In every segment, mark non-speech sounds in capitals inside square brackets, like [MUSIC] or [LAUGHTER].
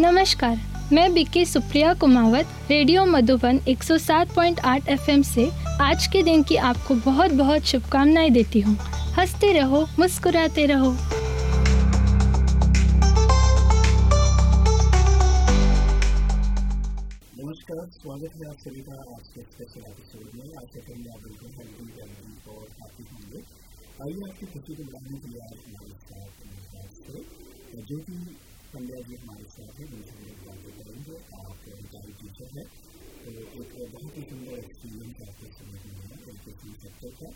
नमस्कार, मैं BK Supriya Kumawat, radio Madhuban 107.8 FM से आज के दिन की आपको बहुत बहुत शुभकामनाएँ देती हूँ। हँसते रहो, मुस्कुराते रहो। स्वागत है आप सभी का आज के स्पेशल एपिसोड में। आशा करेंगे आप बिल्कुल होंगे। आइए आपकी खुशी को बढ़ाने के लिए आज जो कि पंड्या जी हमारे साथ है, जिनसे हम बातें करेंगे। आप रिटायर्ड टीचर है तो एक बहुत ही सुंदर एक्सपीरियंस आपको समझ में आया एजुकेशन सेक्टर का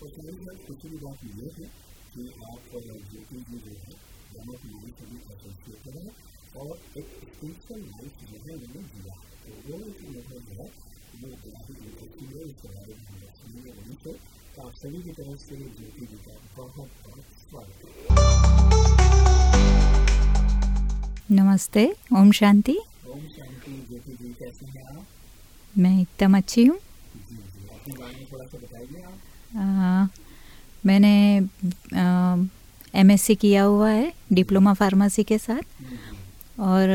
और सारी बात खुशी की बात ये है कि आप ज्योति जी जो है, दोनों कुमारी से भी एसोसिएटेड है और एक स्पेशल लाइफ जो है उन्होंने दिया तो वो एक मतलब जो है, वो बड़ा ही इंटरेस्टिंग है इसके बारे में हम सुनेंगे वहीं से तो आप सभी की तरफ़ से ज्योति जी का बहुत नमस्ते, ओम शांति। मैं एकदम अच्छी हूँ। मैंने एमएससी किया हुआ है, डिप्लोमा फार्मेसी के साथ। और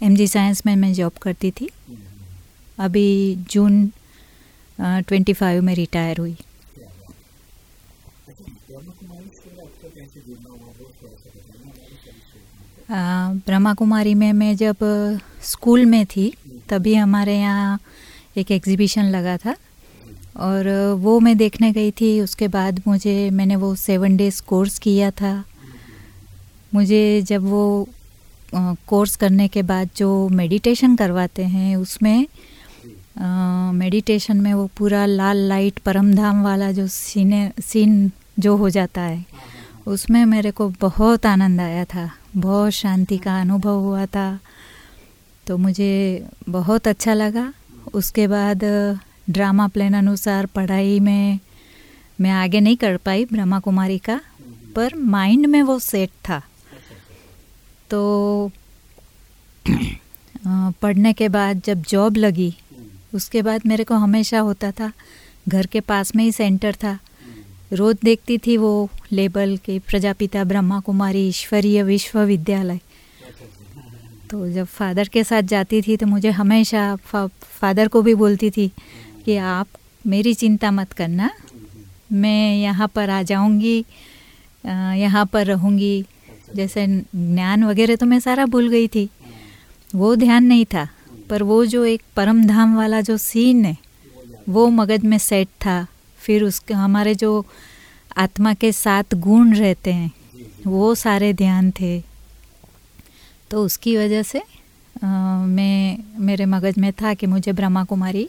एम जी साइंस में मैं जॉब करती थी। अभी जून ट्वेंटी फाइव में रिटायर हुई क्या बात अच्छा ब्रह्म कुमारी से आपका कैसे जुड़ना हुआ वो थोड़ा सा बताना हमारे सभी श्रोताओं को आ, ब्रह्मा कुमारी में मैं जब स्कूल में थी, तभी हमारे यहाँ एक एग्जीबिशन लगा था। और वो मैं देखने गई थी, उसके बाद मुझे, मैंने वो सेवन डेज़ कोर्स किया था। मुझे जब वो कोर्स करने के बाद जो मेडिटेशन करवाते हैं, उसमें मेडिटेशन में वो पूरा लाल लाइट परम धाम वाला जो सीने सीन जो हो जाता है उसमें मेरे को बहुत आनंद आया था। बहुत शांति का अनुभव हुआ था। तो मुझे बहुत अच्छा लगा। उसके बाद, ड्रामा प्लान अनुसार पढ़ाई में, मैं आगे नहीं कर पाई ब्रह्मा कुमारी का, पर माइंड में वो सेट था। तो पढ़ने के बाद जब जॉब लगी, उसके बाद मेरे को हमेशा होता था, घर के पास में ही सेंटर था। रोज देखती थी वो लेबल के प्रजापिता ब्रह्मा कुमारी ईश्वरीय विश्वविद्यालय। तो जब फादर के साथ जाती थी तो मुझे हमेशा फा, फादर को भी बोलती थी कि आप मेरी चिंता मत करना मैं यहाँ पर आ जाऊँगी यहाँ पर रहूँगी। जैसे ज्ञान वगैरह तो मैं सारा भूल गई थी। वो ध्यान नहीं था पर वो जो एक परम धाम वाला जो सीन है वो मगज में सेट था। फिर उसके हमारे जो आत्मा के साथ गुण रहते हैं वो सारे ध्यान थे। तो उसकी वजह से आ, मैं मेरे मगज में था कि मुझे ब्रह्मा कुमारी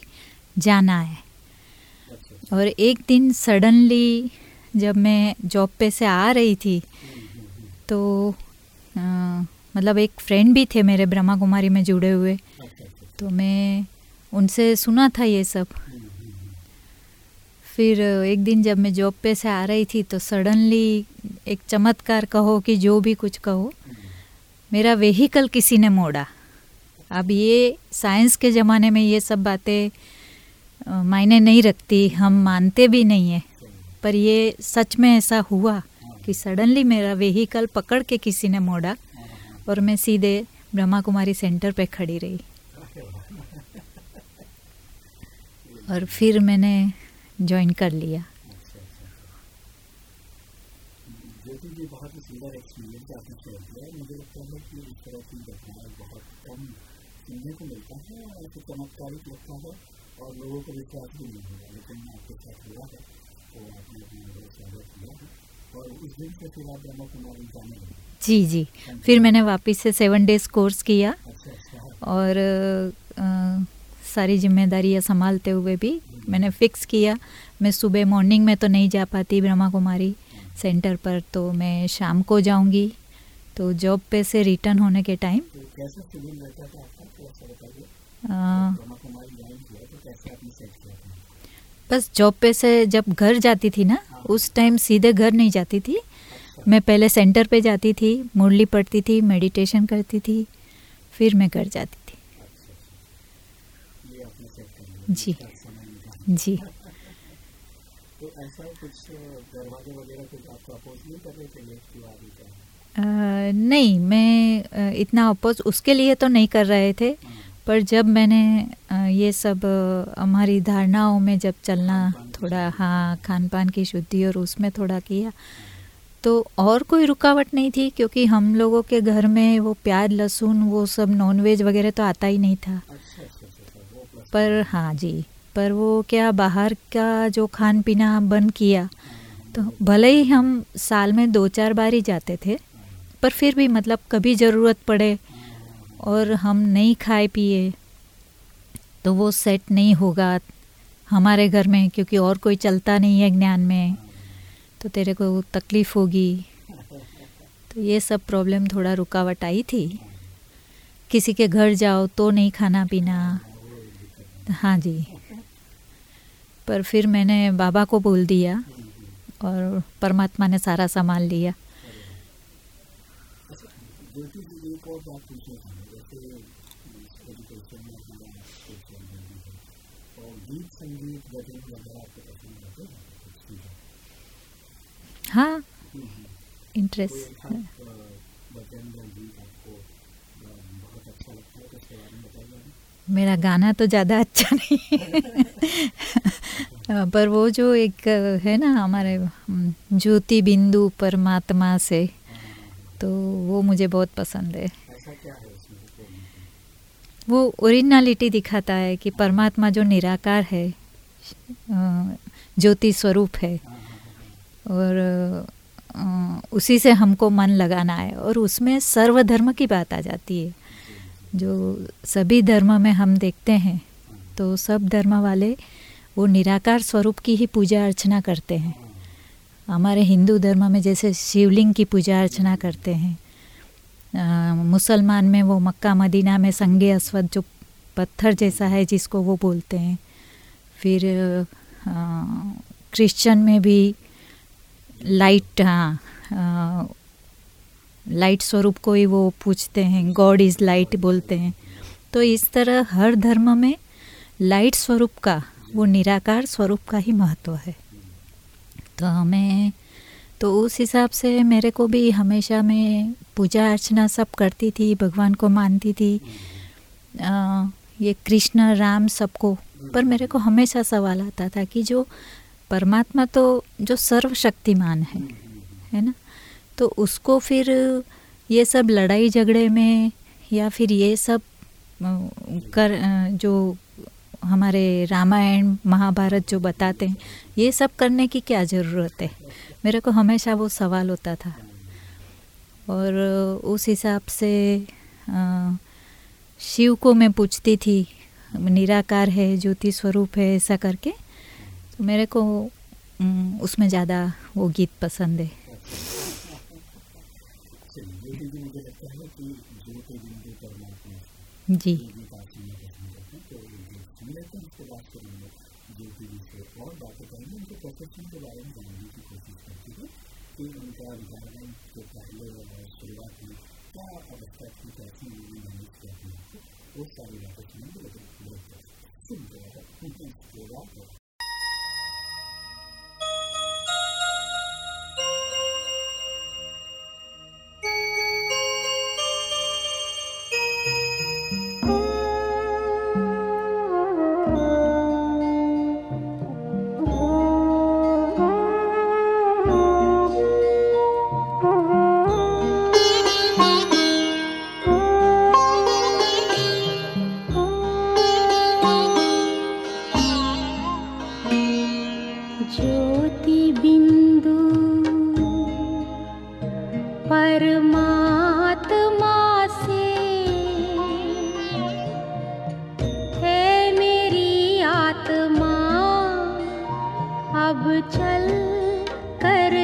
जाना है। और एक दिन सडनली जब मैं जॉब पे से आ रही थी तो आ, मतलब एक फ्रेंड भी थे मेरे ब्रह्मा कुमारी में जुड़े हुए। तो मैं उनसे सुना था ये सब। फिर एक दिन जब मैं जॉब पे से आ रही थी तो सडनली एक चमत्कार कहो कि जो भी कुछ कहो, मेरा वेहिकल किसी ने मोड़ा। अब ये साइंस के ज़माने में ये सब बातें मायने नहीं रखती, हम मानते भी नहीं हैं। पर ये सच में ऐसा हुआ कि सडनली मेरा वेहिकल पकड़ के किसी ने मोड़ा और मैं सीधे ब्रह्मा कुमारी सेंटर पे खड़ी रही। और फिर मैंने ज्वाइन कर लिया। ज्योति जी बहुत ही सुंदर एक्सपीरियंस आपने शेयर किया। मुझे लगता है कि इस तरह की घटनाएँ बहुत कम सुनने को मिलता है और ऐसे चमत्कारिक लगता है और लोगों को विश्वास भी नहीं हुआ लेकिन आपके साथ हुआ है तो आपने अपना अनुभव साझा किया है। और उस दिन से फिर आप ब्रह्मा कुमारी जाने लगे जी जी। फिर मैंने वापस से सेवन डेज़ कोर्स किया। अच्छा अच्छा। और आ, सारी जिम्मेदारियाँ संभालते हुए भी मैंने फिक्स किया। मैं सुबह मॉर्निंग में तो नहीं जा पाती ब्रह्मा कुमारी सेंटर पर तो मैं शाम को जाऊँगी। तो जॉब पे से रिटर्न होने के टाइम तो तो था? बस जॉब पे से जब घर जाती थी ना उस टाइम सीधे घर नहीं जाती थी। मैं पहले सेंटर पे जाती थी मुरली पढ़ती थी मेडिटेशन करती थी फिर मैं घर जाती थी। जी अच्छा। समय निकाला जी। तो ऐसा कुछ दरवाजे वगैरह कुछ आपको अपोज नहीं कर रहे थे लेट की आगे का नहीं मैं इतना अपोज उसके लिए तो नहीं कर रहे थे पर जब मैंने ये सब हमारी धारणाओं में जब चलना थोड़ा हाँ खान पान की शुद्धि और उसमें थोड़ा किया तो और कोई रुकावट नहीं थी क्योंकि हम लोगों के घर में वो प्याज लहसुन वो सब नॉनवेज वगैरह तो आता ही नहीं था। अच्छा, अच्छा, अच्छा, पर हाँ जी। पर वो क्या बाहर का जो खान पीना बंद किया तो भले ही हम साल में दो चार बार ही जाते थे, पर फिर भी मतलब कभी ज़रूरत पड़े और हम नहीं खाए पिए तो वो सेट नहीं होगा हमारे घर में, क्योंकि और कोई चलता नहीं है ज्ञान में तो तेरे को तकलीफ़ होगी। तो ये सब प्रॉब्लम थोड़ा रुकावट आई थी। किसी के घर जाओ तो नहीं खाना पीना हाँ जी। पर फिर मैंने बाबा को बोल दिया और परमात्मा ने सारा सामान लिया। हाँ इंटरेस्ट मेरा गाना तो ज़्यादा अच्छा नहीं है। [LAUGHS] पर वो जो एक है ना हमारे ज्योति बिंदु परमात्मा से तो वो मुझे बहुत पसंद है। वो ओरिजिनलिटी दिखाता है कि परमात्मा जो निराकार है ज्योति स्वरूप है और उसी से हमको मन लगाना है और उसमें सर्वधर्म की बात आ जाती है। जो सभी धर्म में हम देखते हैं तो सब धर्म वाले वो निराकार स्वरूप की ही पूजा अर्चना करते हैं। हमारे हिंदू धर्म में जैसे शिवलिंग की पूजा अर्चना करते हैं मुसलमान में वो मक्का मदीना में संगे अस्वद जो पत्थर जैसा है जिसको वो बोलते हैं। फिर क्रिश्चियन में भी लाइट हाँ लाइट स्वरूप को ही वो पूछते हैं गॉड इज़ लाइट बोलते हैं। तो इस तरह हर धर्म में लाइट स्वरूप का वो निराकार स्वरूप का ही महत्व है। तो हमें तो उस हिसाब से मेरे को भी हमेशा मैं पूजा अर्चना सब करती थी भगवान को मानती थी। आ, ये कृष्ण राम सबको पर मेरे को हमेशा सवाल आता था कि जो परमात्मा तो जो सर्वशक्तिमान है है ना? तो उसको फिर ये सब लड़ाई झगड़े में या फिर ये सब कर जो हमारे रामायण, महाभारत जो बताते हैं, ये सब करने की क्या ज़रूरत है? मेरे को हमेशा वो सवाल होता था। और उस हिसाब से शिव को मैं पूछती थी, निराकार है, ज्योति स्वरूप है, ऐसा करके तो मेरे को उसमें ज़्यादा वो गीत पसंद है। जी। प्रोफेशन के बारे में जानने की कोशिश करती है उनका क्या अवस्था थी कैसी मैनेज करती है वो सारी बातें कर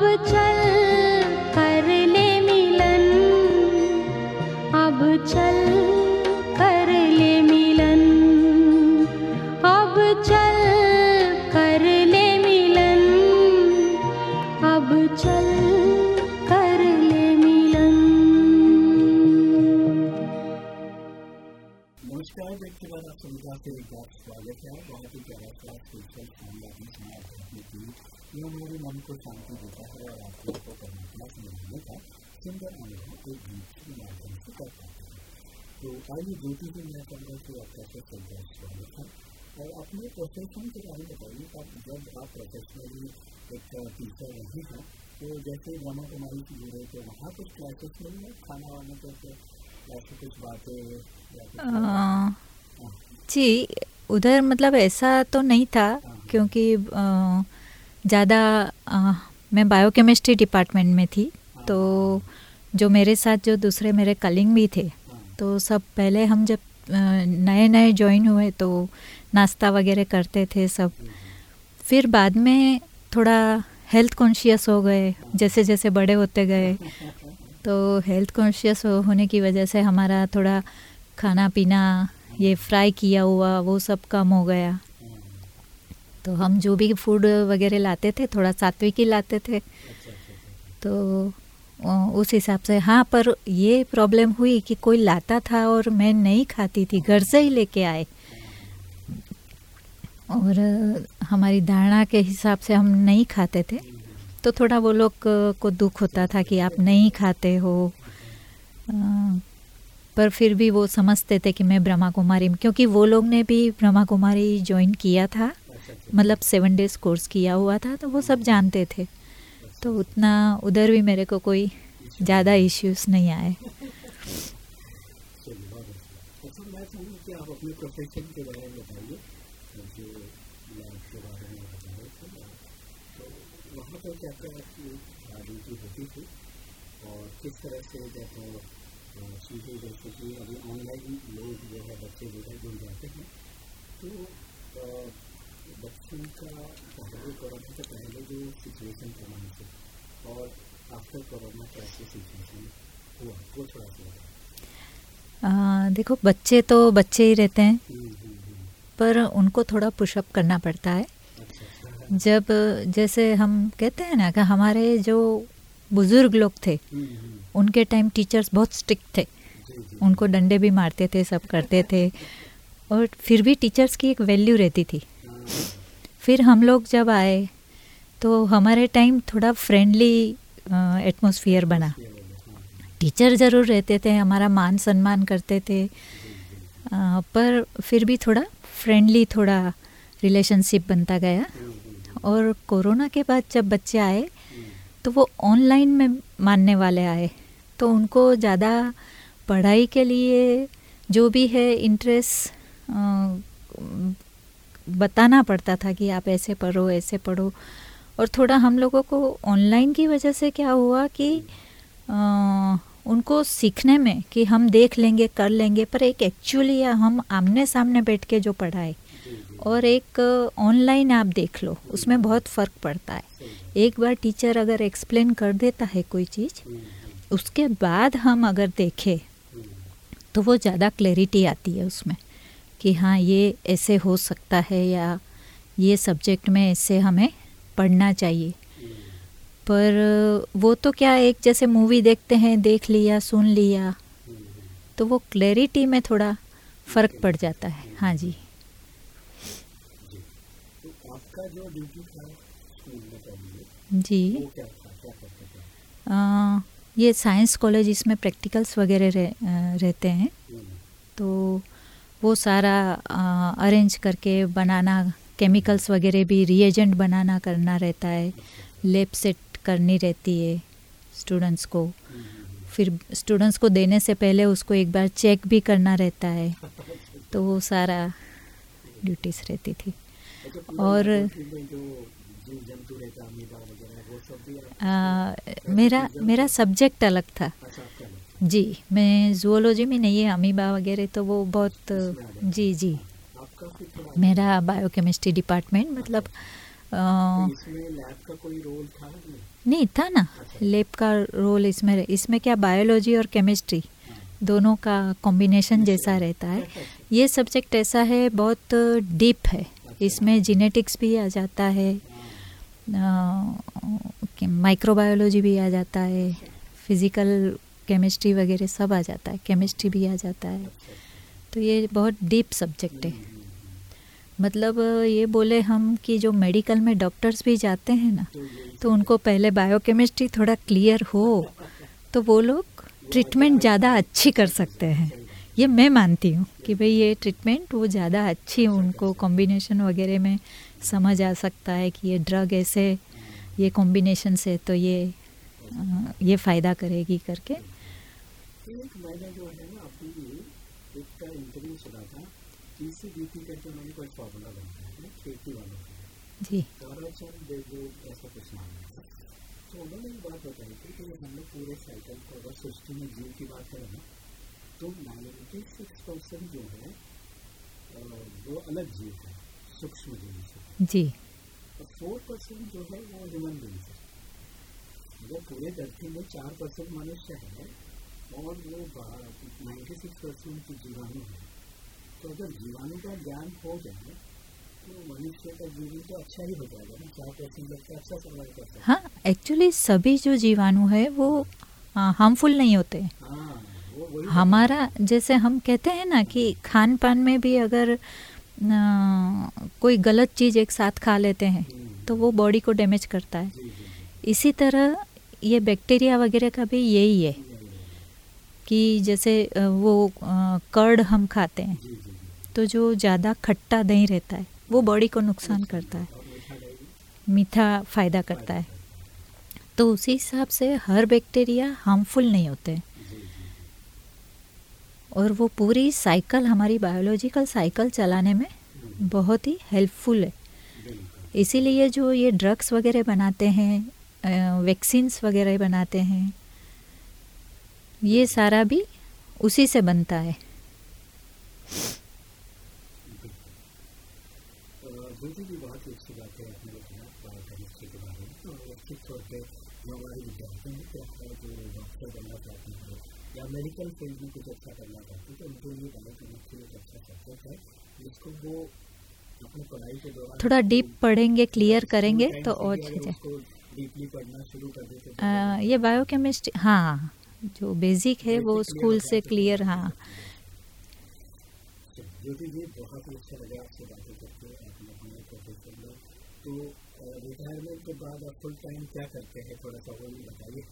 चल स्वागत है बहुत ही प्यारा सा स्पेशल समाज करने की ये हमारे मन को शांति देता है और आपको को परमात्मा से मिलने का सुंदर अनुभव एक गीत के माध्यम से कर पाते हैं तो आइए ज्योति जी मैं चल रहा हूँ आपका से संदेश स्वागत है और अपने प्रोफेशन के बारे में बताइए आप जब आप प्रोफेशनली एक टीचर रही हैं तो जैसे ब्रह्मा कुमारी की हो रहे थे वहाँ कुछ क्लासेस मिली खाना वाना करके ऐसी कुछ बातें जी, उधर मतलब ऐसा तो नहीं था, क्योंकि ज़्यादा मैं बायोकेमिस्ट्री डिपार्टमेंट में थी तो जो मेरे साथ जो दूसरे मेरे कलिंग भी थे तो सब पहले हम जब नए नए ज्वाइन हुए तो नाश्ता वगैरह करते थे सब। फिर बाद में थोड़ा हेल्थ कॉन्शियस हो गए जैसे जैसे बड़े होते गए तो हेल्थ कॉन्शियस होने की वजह से हमारा थोड़ा खाना पीना ये फ्राई किया हुआ, वो सब कम हो गया। तो हम जो भी फ़ूड वगैरह लाते थे, थोड़ा सात्विक ही लाते थे। तो उस हिसाब से हाँ पर ये प्रॉब्लम हुई कि कोई लाता था और मैं नहीं खाती थी, घर से ही लेके आए। और हमारी धारणा के हिसाब से हम नहीं खाते थे। तो थोड़ा वो लोग को दुख होता था कि आप नहीं खाते हो। पर फिर भी वो समझते थे कि मैं ब्रह्मा कुमारी क्योंकि वो लोग ने भी ब्रह्मा कुमारी ज्वाइन किया था। मतलब सेवन डेज़ कोर्स किया हुआ था तो वो सब जानते थे। तो उतना उधर भी मेरे को कोई ज़्यादा इश्यूज़ नहीं आए। तो क्या क्या होती थी, और किस तरह से जब सीधे जैसे कि अभी ऑनलाइन लोग जो है बच्चे जो जुड़ जाते हैं तो बच्चों का पहले कोरोना से पहले जो सिचुएशन था वहाँ और आफ्टर कोरोना कैसे सिचुएशन हुआ वो थोड़ा सा देखो, बच्चे तो बच्चे ही रहते हैं। पर उनको थोड़ा पुशअप करना पड़ता है। जब जैसे हम कहते हैं ना कि हमारे जो बुज़ुर्ग लोग थे उनके टाइम टीचर्स बहुत स्ट्रिक्ट थे। उनको डंडे भी मारते थे सब करते थे। और फिर भी टीचर्स की एक वैल्यू रहती थी। फिर हम लोग जब आए तो हमारे टाइम थोड़ा फ्रेंडली एटमोसफियर बना। टीचर ज़रूर रहते थे हमारा मान सम्मान करते थे। आ, पर फिर भी थोड़ा फ्रेंडली थोड़ा रिलेशनशिप बनता गया। और कोरोना के बाद जब बच्चे आए तो वो ऑनलाइन में मानने वाले आए। तो उनको ज़्यादा पढ़ाई के लिए जो भी है इंटरेस्ट बताना पड़ता था कि आप ऐसे पढ़ो ऐसे पढ़ो। और थोड़ा हम लोगों को ऑनलाइन की वजह से क्या हुआ कि आ, उनको सीखने में कि हम देख लेंगे कर लेंगे पर एक एक्चुअली हम आमने सामने बैठ के जो पढ़ाए और एक ऑनलाइन आप देख लो, उसमें बहुत फ़र्क पड़ता है। एक बार टीचर अगर एक्सप्लेन कर देता है कोई चीज़, उसके बाद हम अगर देखें तो वो ज़्यादा क्लैरिटी आती है उसमें, कि हाँ ये ऐसे हो सकता है या ये सब्जेक्ट में ऐसे हमें पढ़ना चाहिए। पर वो तो क्या एक जैसे मूवी देखते हैं, देख लिया, सुन लिया तो वो क्लैरिटी में थोड़ा फ़र्क पड़ जाता है। हाँ जी। आपका जो ड्यूटी था जी। आ, ये साइंस कॉलेज इसमें प्रैक्टिकल्स वगैरह रह, रहते हैं। तो वो सारा अरेंज करके बनाना केमिकल्स वगैरह भी रिएजेंट बनाना करना रहता है। लेब सेट करनी रहती है स्टूडेंट्स को। फिर स्टूडेंट्स को देने से पहले उसको एक बार चेक भी करना रहता है। [LAUGHS] तो वो सारा ड्यूटीज़ रहती थी। और मेरा मेरा सब्जेक्ट अलग था। जी, मैं जूलॉजी में नहीं है अमीबा वगैरह तो वो बहुत, जी जी। मेरा बायोकेमिस्ट्री डिपार्टमेंट मतलब नहीं, था ना। लैब का रोल इसमें इसमें क्या बायोलॉजी और केमिस्ट्री दोनों का कॉम्बिनेशन जैसा रहता है। ये सब्जेक्ट ऐसा है, बहुत डीप है। इसमें जीनेटिक्स भी आ जाता है माइक्रोबायोलॉजी भी आ जाता है फ़िज़िकल केमिस्ट्री वगैरह सब आ जाता है केमिस्ट्री भी आ जाता है। तो ये बहुत डीप सब्जेक्ट है। मतलब ये बोले हम कि जो मेडिकल में डॉक्टर्स भी जाते हैं ना तो उनको पहले बायोकेमिस्ट्री थोड़ा क्लियर हो तो वो लोग ट्रीटमेंट ज़्यादा अच्छी कर सकते हैं। ये मैं मानती हूँ कि भाई ये ट्रीटमेंट वो ज़्यादा अच्छी उनको कॉम्बिनेशन वगैरह में समझ आ सकता है कि ये ड्रग ऐसे, ये कॉम्बिनेशन से तो ये ये फ़ायदा करेगी करके। जो। तो उन्होंने बात बताई थी कि हम लोग पूरे साइकिल को अगर सृष्टि में जीव की बात करें ना तो नाइन्टी सिक्स परसेंट जो है वो अलग जीव है सूक्ष्म जीव से जी। और फोर परसेंट जो है वो ह्यूमन बींग है। वो पूरे धरती में चार परसेंट मनुष्य है और वो नाइन्टी सिक्स परसेंट की जीवाणु है तो अगर जीवाणु का ज्ञान हो जाए तो मनुष्य का जीवन तो अच्छा ही हो जाएगा ना चार परसेंट लगता अच्छा सर्वाइव हाँ। एक्चुअली सभी जो जीवाणु है वो हार्मफुल नहीं होते। हाँ। हमारा जैसे हम कहते हैं ना कि खान पान में भी अगर आ, कोई गलत चीज़ एक साथ खा लेते हैं तो वो बॉडी को डैमेज करता है। इसी तरह ये बैक्टीरिया वगैरह का भी यही है कि जैसे वो कर्ड हम खाते हैं तो जो ज़्यादा खट्टा दही रहता है वो बॉडी को नुकसान करता है मीठा फ़ायदा करता है। तो उसी हिसाब से हर बैक्टीरिया हार्मफुल नहीं होते। हैं और वो पूरी साइकिल हमारी बायोलॉजिकल साइकिल चलाने में बहुत ही हेल्पफुल है। इसीलिए जो ये ड्रग्स वगैरह बनाते हैं वैक्सीन्स वगैरह बनाते हैं ये सारा भी उसी से बनता है। ज्योति जी हमारे विद्यार्थी हैं डॉक्टर बनना चाहते हैं या मेडिकल फ़ील्ड में कुछ अच्छा करना चाहते हैं तो उनके लिए बायोकेमिस्ट्री एक अच्छा सब्जेक्ट है जिसको वो अपनी पढ़ाई के दौरान थोड़ा डीप पढ़ेंगे क्लियर करेंगे तो और अच्छी चीज़ें डीपली पढ़ना शुरू कर देते तो अ, ये बायोकेमिस्ट्री हाँ जो बेसिक है वो स्कूल से क्लियर हाँ। जी बहुत ही अच्छा लगा आपसे बातें करके आपने अपने प्रोफेसर में तो रिटायरमेंट के बाद आप फुल टाइम क्या करते हैं? थोड़ा सा वो भी बताइए।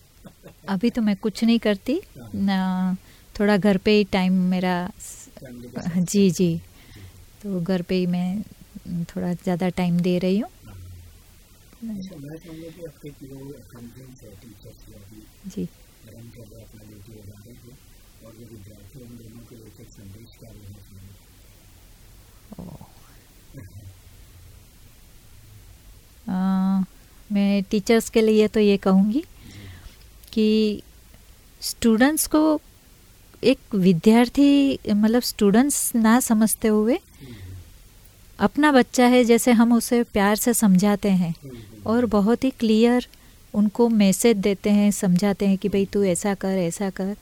अभी तो मैं कुछ नहीं करती। न, थोड़ा घर पे ही टाइम मेरा जी जी। तो घर पे ही मैं थोड़ा ज़्यादा टाइम दे रही हूँ। जी कि आपके जो अकाउंटेंट्स है टीचर्स या भी जी रन कर रहे अपना ड्यूटी लगा रहे हैं और जो विद्यार्थी उन दोनों के लिए एक संदेश क्या लेना चाहिए अ, मैं टीचर्स के लिए तो ये कहूँगी कि स्टूडेंट्स को एक विद्यार्थी मतलब स्टूडेंट्स ना समझते हुए अपना बच्चा है जैसे हम उसे प्यार से समझाते हैं और बहुत ही क्लियर उनको मैसेज देते हैं समझाते हैं कि भाई तू ऐसा कर ऐसा कर।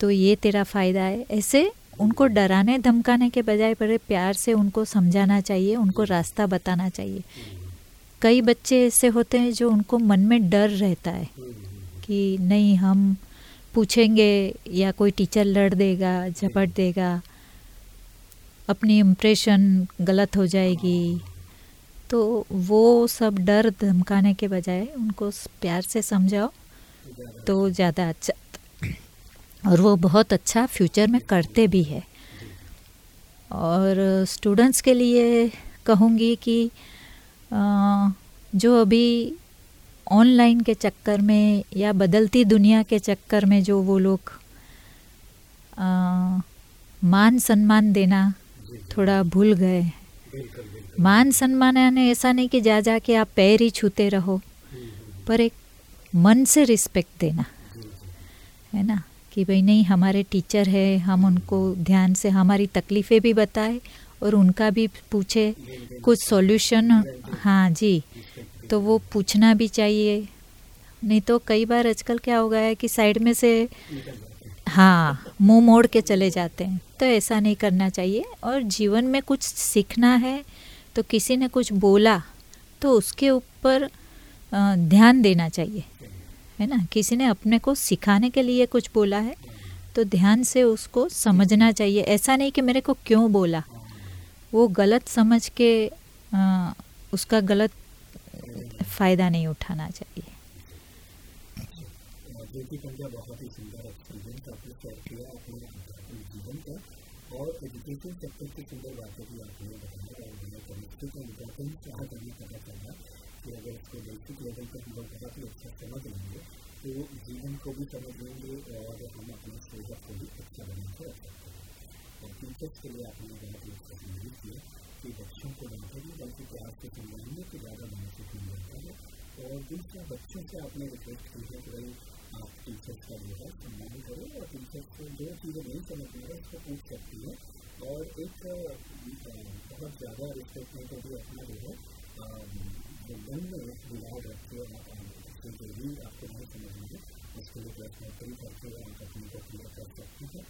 तो ये तेरा फ़ायदा है। ऐसे उनको डराने धमकाने के बजाय बड़े प्यार से उनको समझाना चाहिए उनको रास्ता बताना चाहिए। कई बच्चे ऐसे होते हैं जो उनको मन में डर रहता है कि नहीं, हम पूछेंगे या कोई टीचर लड़ देगा, झपट देगा, अपनी इम्प्रेशन गलत हो जाएगी। तो वो सब डर धमकाने के बजाय उनको प्यार से समझाओ तो ज़्यादा अच्छा [CLEARS THROAT] और वो बहुत अच्छा फ्यूचर में करते भी है। और स्टूडेंट्स के लिए कहूँगी कि जो अभी ऑनलाइन के चक्कर में या बदलती दुनिया के चक्कर में जो वो लोग मान सम्मान देना थोड़ा भूल गए हैं। मान सम्मान यानी ऐसा नहीं कि जा जा के आप पैर ही छूते रहो पर एक मन से रिस्पेक्ट देना। है ना? कि भाई नहीं हमारे टीचर है हम उनको ध्यान से हमारी तकलीफ़ें भी बताए और उनका भी पूछे कुछ सॉल्यूशन हाँ जी तो वो पूछना भी चाहिए। नहीं तो कई बार आजकल क्या हो गया है कि साइड में से हाँ मुँह मोड़ के चले जाते हैं। तो ऐसा नहीं करना चाहिए। और जीवन में कुछ सीखना है तो किसी ने कुछ बोला तो उसके ऊपर ध्यान देना चाहिए। है ना? किसी ने अपने को सिखाने के लिए कुछ बोला है तो ध्यान से उसको समझना चाहिए। ऐसा नहीं कि मेरे को क्यों बोला। वो गलत समझ के अ, उसका गलत फ़ायदा नहीं उठाना चाहिए। और एजुकेशन सेक्टर बातें भी आपने बताया केमिस्ट्री का अगर इसको बेसिक लेवल पर हम लोग बहुत ही अच्छा समझ लेंगे तो जीवन को भी समझ लेंगे और हम अपनी सेहत को भी अच्छा बना रख सकते हैं। और टीचर्स के लिए आपने बहुत ही अच्छा संदेश दिया कि बच्चों को नहीं बल्कि प्यार से है और दूसरा बच्चों से आपने रिक्वेस्ट की है कि भाई आप टीचर्स का जो है सम्मान करो और टीचर्स को जो चीज़ें नहीं समझ में है उसको पूछ सकती है और एक बहुत ज़्यादा रिस्पेक्ट में कभी अपना जो है जो मन में विवाद रखते हैं भी आपको नहीं समझ में उसके लिए प्रश्न कई करके आप अपने को पूरा कर सकते हैं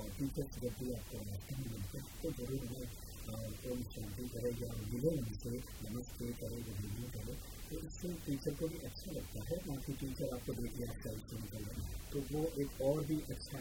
और टीचर्स जब भी आपको रास्ते में मिलते हैं तो ज़रूर उन्हें ओम शांति करे या मिले उनसे नमस्ते करे या वीडियो करे तो इससे टीचर को भी अच्छा लगता है बाकी टीचर आपको देख लिया आपका इससे निकल रहा तो वो एक और भी अच्छा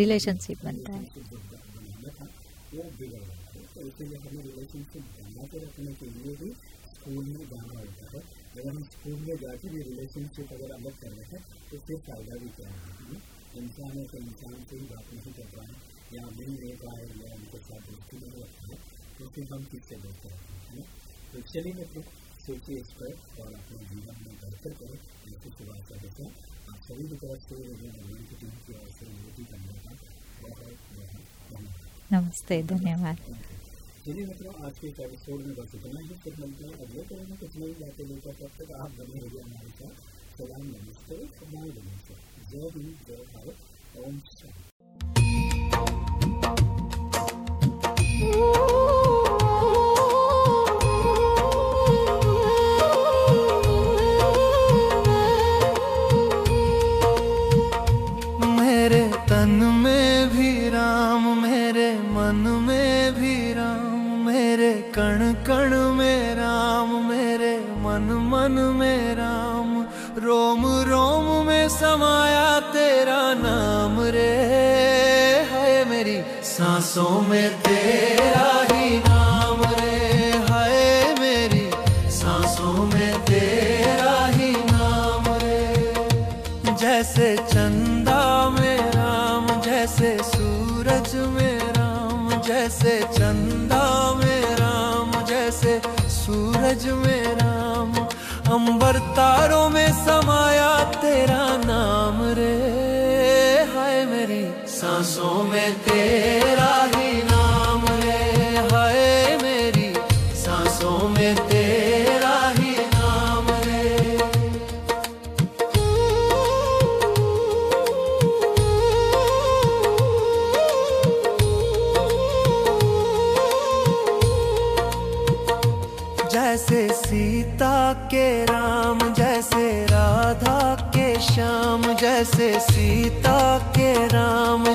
रिलेशनशिप बनता है। बनाना था वो बिगड़ रहा है तो इसीलिए हमें रिलेशनशिप बना के रखने के लिए भी स्कूल में जाना होता है। अगर हम स्कूल में जाके भी रिलेशनशिप अगर अलग कर रहे हैं तो फिर फ़ायदा भी क्या है? इंसान है तो इंसान से ही बात नहीं कर पाए या मिल नहीं पाए या उनके साथ दोस्ती नहीं रखता है तो फिर हम किससे बोलते हैं ना? तो चलिए मित्रों सोचिए इस पर और अपने जीवन में बेहतर करें जैसे सुबह का देखें आप सभी की तरफ़ से रेडियो निर्माण की टीम की ओर से मोदी करने का बहुत बहुत धन्यवाद। नमस्ते धन्यवाद। चलिए मित्रों, आज के इस एपिसोड में बस इतना ही। फिर मिलते हैं अगले तरह में। कुछ नई बातें लेकर तब तक आप बने रहिए हमारे साथ। सलाम नमस्ते। जय हिंद, जय भारत। ओम शांति। सूरज में राम, अंबर तारों में समाया तेरा नाम रे। हाय मेरी सांसों में तेरा ही नाम।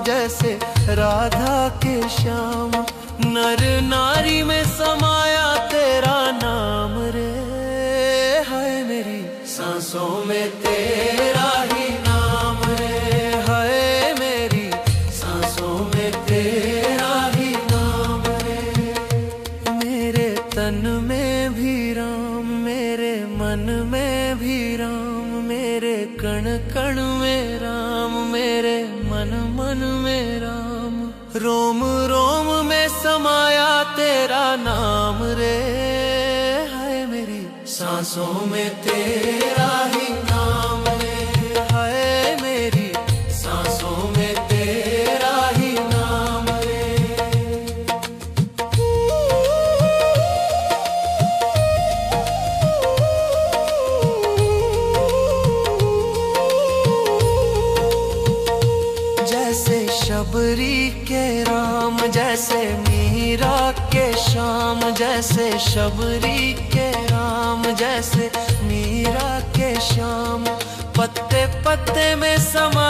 जैसे राधा के श्याम, नर नारी में समाया तेरा नाम रे। है मेरी सांसों में तेरा ही नाम रे। है मेरी सांसों में तेरा ही नाम रे। मेरे तन राम रोम में समाया तेरा नाम रे है मेरी सांसों में तेरा ही शबरी के राम जैसे मीरा के श्याम। पत्ते पत्ते में समाया